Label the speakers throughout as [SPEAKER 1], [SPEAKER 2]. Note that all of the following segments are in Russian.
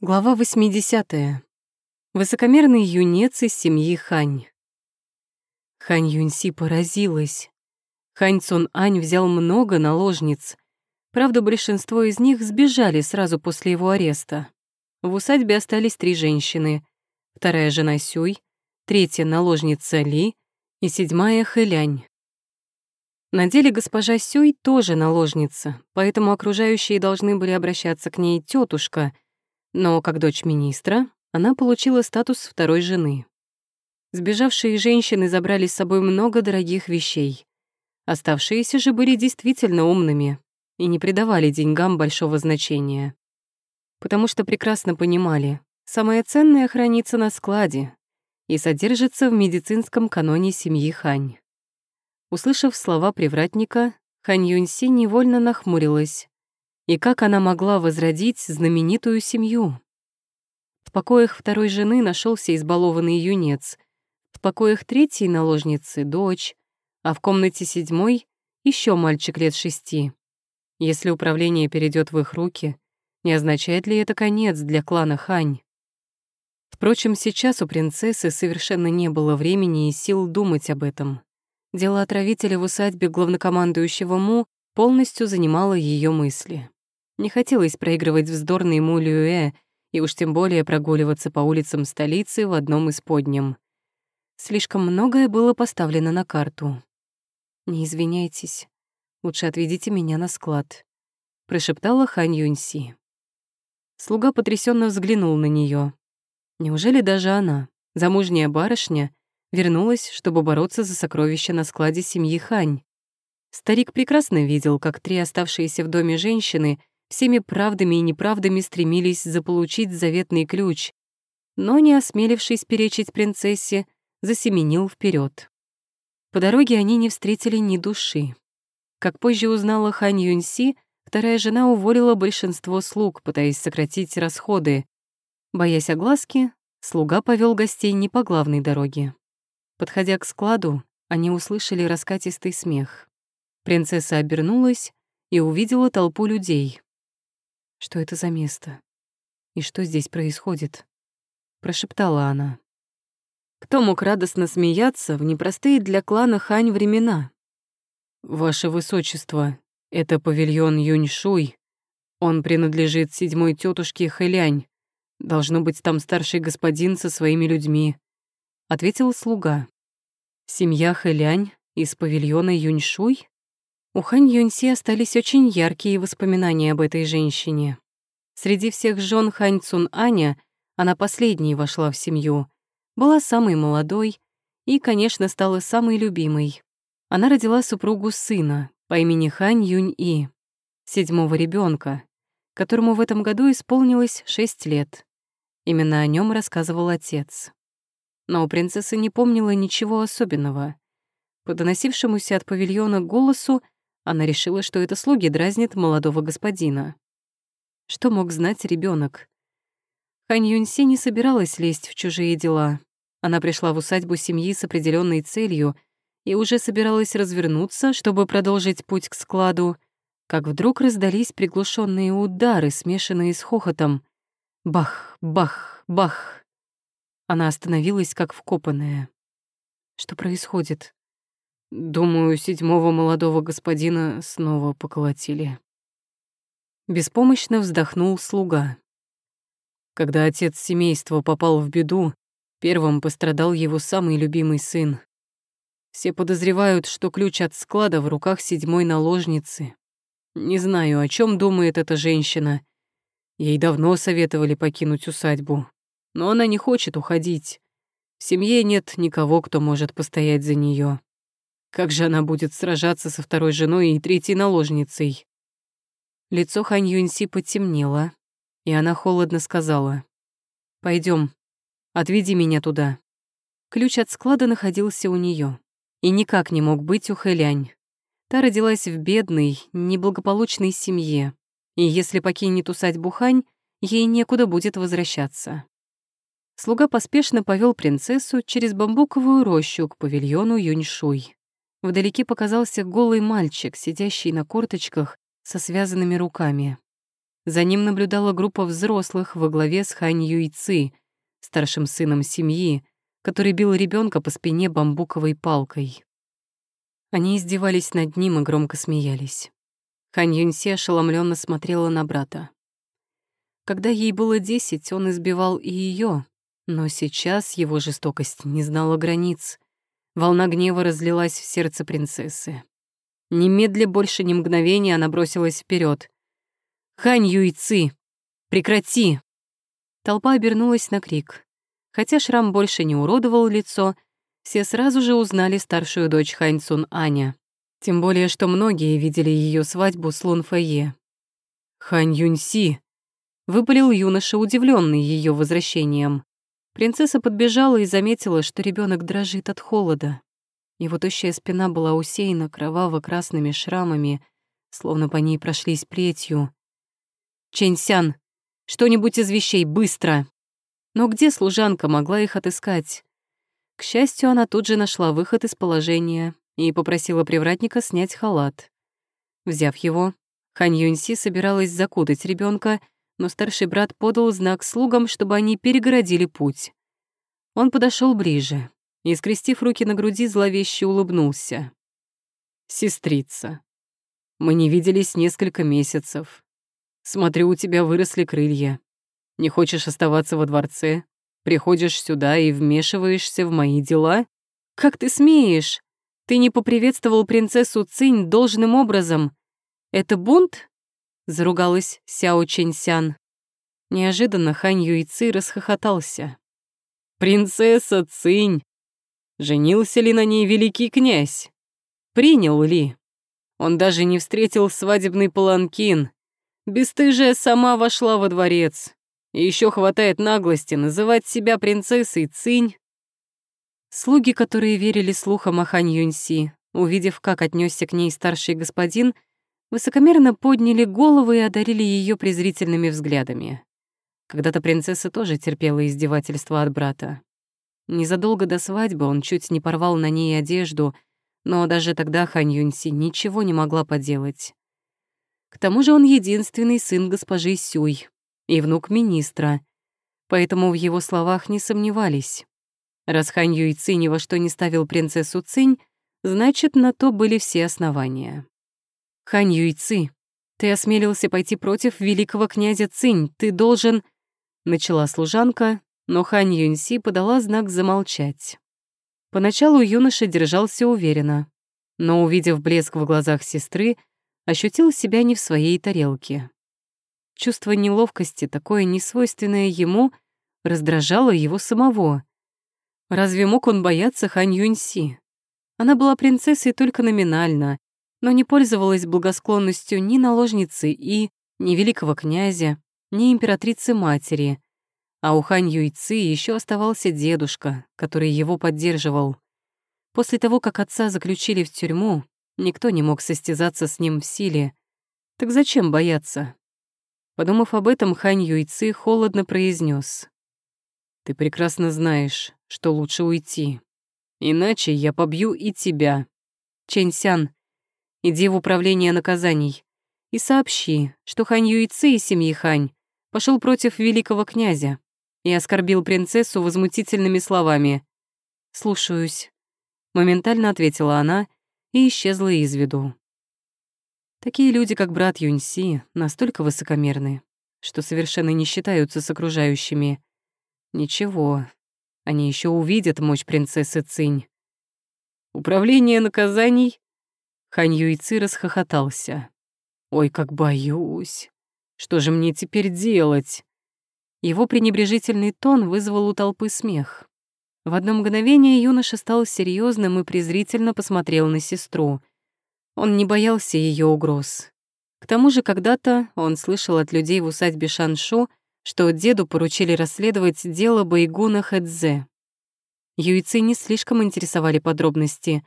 [SPEAKER 1] Глава 80. Высокомерный юнец из семьи Хань. Хань Юньси поразилась. Хань Цун Ань взял много наложниц. Правда, большинство из них сбежали сразу после его ареста. В усадьбе остались три женщины. Вторая жена Сюй, третья наложница Ли и седьмая Хэлянь. На деле госпожа Сюй тоже наложница, поэтому окружающие должны были обращаться к ней тетушка — но как дочь министра она получила статус второй жены. Сбежавшие женщины забрали с собой много дорогих вещей. Оставшиеся же были действительно умными и не придавали деньгам большого значения. Потому что прекрасно понимали, самое ценное хранится на складе и содержится в медицинском каноне семьи Хань. Услышав слова привратника, Хань Юньси невольно нахмурилась. И как она могла возродить знаменитую семью? В покоях второй жены нашелся избалованный юнец, в покоях третьей наложницы — дочь, а в комнате седьмой — еще мальчик лет шести. Если управление перейдет в их руки, не означает ли это конец для клана Хань? Впрочем, сейчас у принцессы совершенно не было времени и сил думать об этом. Дело отравителя в усадьбе главнокомандующего Му полностью занимало ее мысли. Не хотелось проигрывать вздорный Мулюэ и уж тем более прогуливаться по улицам столицы в одном из подням. Слишком многое было поставлено на карту. «Не извиняйтесь, лучше отведите меня на склад», — прошептала Хань Юньси. Слуга потрясенно взглянул на нее. Неужели даже она, замужняя барышня, вернулась, чтобы бороться за сокровища на складе семьи Хань? Старик прекрасно видел, как три оставшиеся в доме женщины — всеми правдами и неправдами стремились заполучить заветный ключ, но, не осмелившись перечить принцессе, засеменил вперед. По дороге они не встретили ни души. Как позже узнала Хань Юньси, вторая жена уволила большинство слуг, пытаясь сократить расходы. Боясь огласки, слуга повел гостей не по главной дороге. Подходя к складу, они услышали раскатистый смех. Принцесса обернулась и увидела толпу людей. Что это за место? И что здесь происходит? Прошептала она. Кто мог радостно смеяться в непростые для клана Хань времена? Ваше Высочество, это павильон Юньшуй. Он принадлежит седьмой тетушке Хэлянь. Должно быть там старший господин со своими людьми. Ответил слуга. Семья Хэлянь из павильона Юньшуй? У Хань Юньси остались очень яркие воспоминания об этой женщине. Среди всех жен Хань Цун Аня она последней вошла в семью, была самой молодой и, конечно, стала самой любимой. Она родила супругу сына по имени Хань Юнь И, седьмого ребенка, которому в этом году исполнилось шесть лет. Именно о нем рассказывал отец. Но у принцессы не помнила ничего особенного. По доносившемуся от павильона голосу она решила, что это слуги дразнят молодого господина. Что мог знать ребенок? Хань Юньси не собиралась лезть в чужие дела. Она пришла в усадьбу семьи с определенной целью и уже собиралась развернуться, чтобы продолжить путь к складу, как вдруг раздались приглушенные удары, смешанные с хохотом. Бах, бах, бах. Она остановилась, как вкопанная. Что происходит? Думаю, седьмого молодого господина снова поколотили. Беспомощно вздохнул слуга. Когда отец семейства попал в беду, первым пострадал его самый любимый сын. Все подозревают, что ключ от склада в руках седьмой наложницы. Не знаю, о чем думает эта женщина. Ей давно советовали покинуть усадьбу, но она не хочет уходить. В семье нет никого, кто может постоять за нее. Как же она будет сражаться со второй женой и третьей наложницей? Лицо Хань Юньси потемнело, и она холодно сказала. Пойдем, отведи меня туда». Ключ от склада находился у нее и никак не мог быть у Хэлянь. Та родилась в бедной, неблагополучной семье, и если покинет усадьбу Хань, ей некуда будет возвращаться. Слуга поспешно повел принцессу через бамбуковую рощу к павильону Юньшуй. Вдалеке показался голый мальчик, сидящий на корточках со связанными руками. За ним наблюдала группа взрослых во главе с Хань Юйцы, старшим сыном семьи, который бил ребенка по спине бамбуковой палкой. Они издевались над ним и громко смеялись. Хань Юньси ошеломленно смотрела на брата. Когда ей было десять, он избивал и ее, но сейчас его жестокость не знала границ. Волна гнева разлилась в сердце принцессы. Немедля больше ни мгновения она бросилась вперед. «Хань Юйцы! Прекрати!» Толпа обернулась на крик. Хотя шрам больше не уродовал лицо, все сразу же узнали старшую дочь Хань Цун Аня. Тем более, что многие видели ее свадьбу с Лун Фэйе. «Хань Юньси!» — выпалил юноша, удивленный ее возвращением. Принцесса подбежала и заметила, что ребенок дрожит от холода. Его тощая спина была усеяна кроваво-красными шрамами, словно по ней прошлись плетью. «Чэньсян, что-нибудь из вещей, быстро!» Но где служанка могла их отыскать? К счастью, она тут же нашла выход из положения и попросила привратника снять халат. Взяв его, Хань Юньси собиралась закутать ребенка, но старший брат подал знак слугам, чтобы они перегородили путь. Он подошел ближе и, скрестив руки на груди, зловеще улыбнулся. «Сестрица, мы не виделись несколько месяцев. Смотрю, у тебя выросли крылья. Не хочешь оставаться во дворце? Приходишь сюда и вмешиваешься в мои дела? Как ты смеешь? Ты не поприветствовал принцессу Цинь должным образом. Это бунт? Заругалась Сяо Чэньсян. Неожиданно Хань Юйци расхохотался. «Принцесса Цинь! Женился ли на ней великий князь? Принял ли? Он даже не встретил свадебный паланкин. Бестыжая сама вошла во дворец. И еще хватает наглости называть себя принцессой Цинь». Слуги, которые верили слухам о Хань Юньси, увидев, как отнесся к ней старший господин, высокомерно подняли головы и одарили ее презрительными взглядами. Когда-то принцесса тоже терпела издевательства от брата. Незадолго до свадьбы он чуть не порвал на ней одежду, но даже тогда Хань Юньси ничего не могла поделать. К тому же он единственный сын госпожи Сюй и внук министра, поэтому в его словах не сомневались. Раз Хань Юйци ни во что не ставил принцессу Цинь, значит, на то были все основания. Хань Юйци, ты осмелился пойти против великого князя Цинь, ты должен...» Начала служанка, но Хань Юньси подала знак замолчать. Поначалу юноша держался уверенно, но, увидев блеск в глазах сестры, ощутил себя не в своей тарелке. Чувство неловкости, такое несвойственное ему, раздражало его самого. Разве мог он бояться Хань Юньси? Она была принцессой только номинально, но не пользовалась благосклонностью ни наложницы и, ни великого князя, ни императрицы-матери. А у Хань Юйцы еще оставался дедушка, который его поддерживал. После того, как отца заключили в тюрьму, никто не мог состязаться с ним в силе. Так зачем бояться? Подумав об этом, Хань Юйцы холодно произнес: «Ты прекрасно знаешь, что лучше уйти. Иначе я побью и тебя. Чэньсян, Иди в управление наказаний и сообщи, что Хань Юйцы из семьи Хань пошел против великого князя и оскорбил принцессу возмутительными словами. «Слушаюсь», — моментально ответила она и исчезла из виду. Такие люди, как брат Юньси, настолько высокомерны, что совершенно не считаются с окружающими. Ничего, они еще увидят мощь принцессы Цинь. Управление наказаний Хань Юйци расхохотался. «Ой, как боюсь! Что же мне теперь делать?» Его пренебрежительный тон вызвал у толпы смех. В одно мгновение юноша стал серьезным и презрительно посмотрел на сестру. Он не боялся ее угроз. К тому же когда-то он слышал от людей в усадьбе Шаншу, что деду поручили расследовать дело Байгуна Хэдзе. Юйцы не слишком интересовали подробности,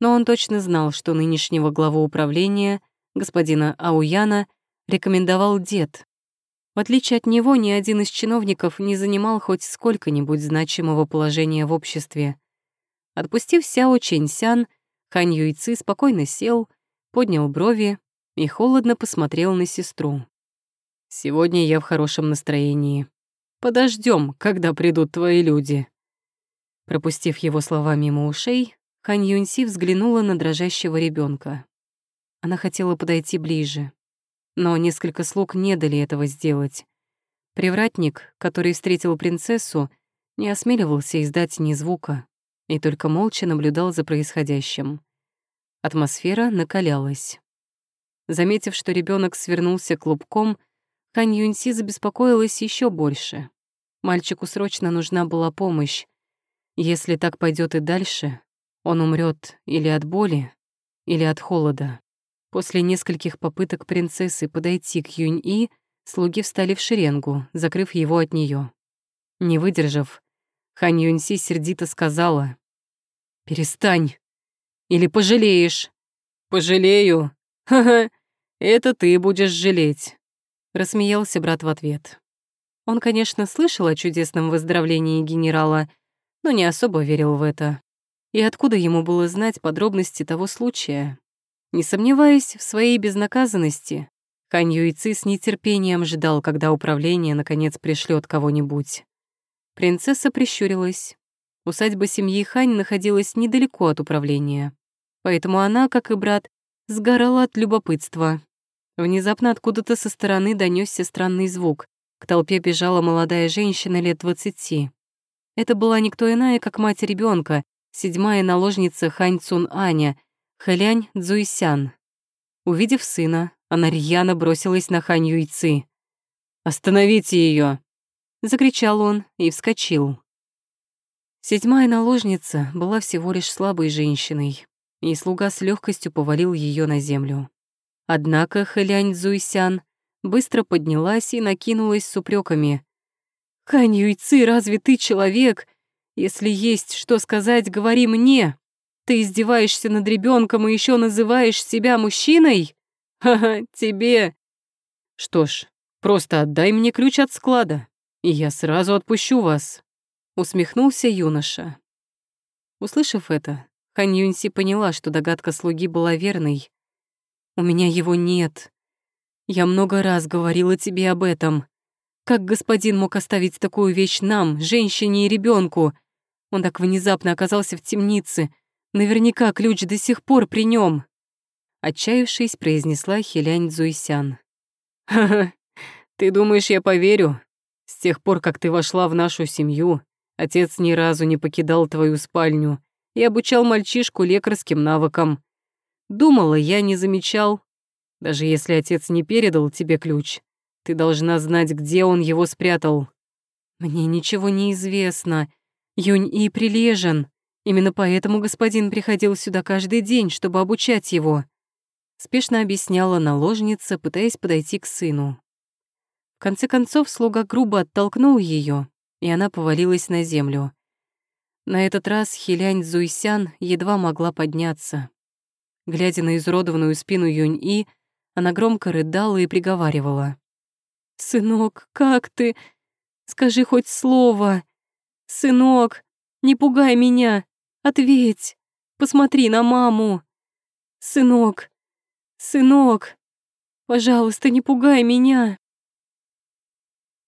[SPEAKER 1] но он точно знал, что нынешнего главу управления, господина Ауяна, рекомендовал дед. В отличие от него, ни один из чиновников не занимал хоть сколько-нибудь значимого положения в обществе. Отпустив Сяо Чэньсян, Хань Юйцы спокойно сел, поднял брови и холодно посмотрел на сестру. Сегодня я в хорошем настроении. Подождем, когда придут твои люди». Пропустив его слова мимо ушей, Хань Юньси взглянула на дрожащего ребенка. Она хотела подойти ближе, но несколько слуг не дали этого сделать. Привратник, который встретил принцессу, не осмеливался издать ни звука и только молча наблюдал за происходящим. Атмосфера накалялась. Заметив, что ребенок свернулся клубком, Хань Юньси забеспокоилась еще больше. Мальчику срочно нужна была помощь. Если так пойдет и дальше, он умрет или от боли, или от холода. После нескольких попыток принцессы подойти к Юнь-И, слуги встали в шеренгу, закрыв его от нее. Не выдержав, Хань Юньси сердито сказала, «Перестань, или пожалеешь». «Пожалею? Ха-ха, это ты будешь жалеть», — рассмеялся брат в ответ. Он, конечно, слышал о чудесном выздоровлении генерала, но не особо верил в это. И откуда ему было знать подробности того случая? Не сомневаясь в своей безнаказанности, Хань Юйци с нетерпением ждал, когда управление наконец пришлет кого-нибудь. Принцесса прищурилась. Усадьба семьи Хань находилась недалеко от управления, поэтому она, как и брат, сгорала от любопытства. Внезапно откуда-то со стороны донесся странный звук. К толпе бежала молодая женщина лет двадцати. Это была никто иная, как мать ребенка, седьмая наложница Хань Цун Аня, Хэлянь Цзуйсян. Увидев сына, она рьяно бросилась на Хань Юйцы. «Остановите ее! закричал он и вскочил. Седьмая наложница была всего лишь слабой женщиной, и слуга с легкостью повалил ее на землю. Однако Хэлянь Цзуйсян быстро поднялась и накинулась с упреками. «Хань Юйцы, разве ты человек? Если есть что сказать, говори мне. Ты издеваешься над ребенком и еще называешь себя мужчиной? Ха-ха, тебе. Что ж, просто отдай мне ключ от склада, и я сразу отпущу вас», — усмехнулся юноша. Услышав это, Хань Юньси поняла, что догадка слуги была верной. «У меня его нет. Я много раз говорила тебе об этом. Как господин мог оставить такую вещь нам, женщине и ребенку? Он так внезапно оказался в темнице. Наверняка ключ до сих пор при нем. Отчаявшись, произнесла Хелянь Цзуйсян. «Ха-ха, ты думаешь, я поверю? С тех пор, как ты вошла в нашу семью, отец ни разу не покидал твою спальню и обучал мальчишку лекарским навыкам. Думала, я не замечал, даже если отец не передал тебе ключ, ты должна знать, где он его спрятал. Мне ничего не известно. Юнь И прилежен. Именно поэтому господин приходил сюда каждый день, чтобы обучать его. Спешно объясняла наложница, пытаясь подойти к сыну. В конце концов, слуга грубо оттолкнул ее, и она повалилась на землю. На этот раз Хилянь Зуйсян едва могла подняться. Глядя на изуродованную спину Юнь-И, она громко рыдала и приговаривала. «Сынок, как ты? Скажи хоть слово. Сынок, не пугай меня. Ответь. Посмотри на маму. Сынок, сынок, пожалуйста, не пугай меня».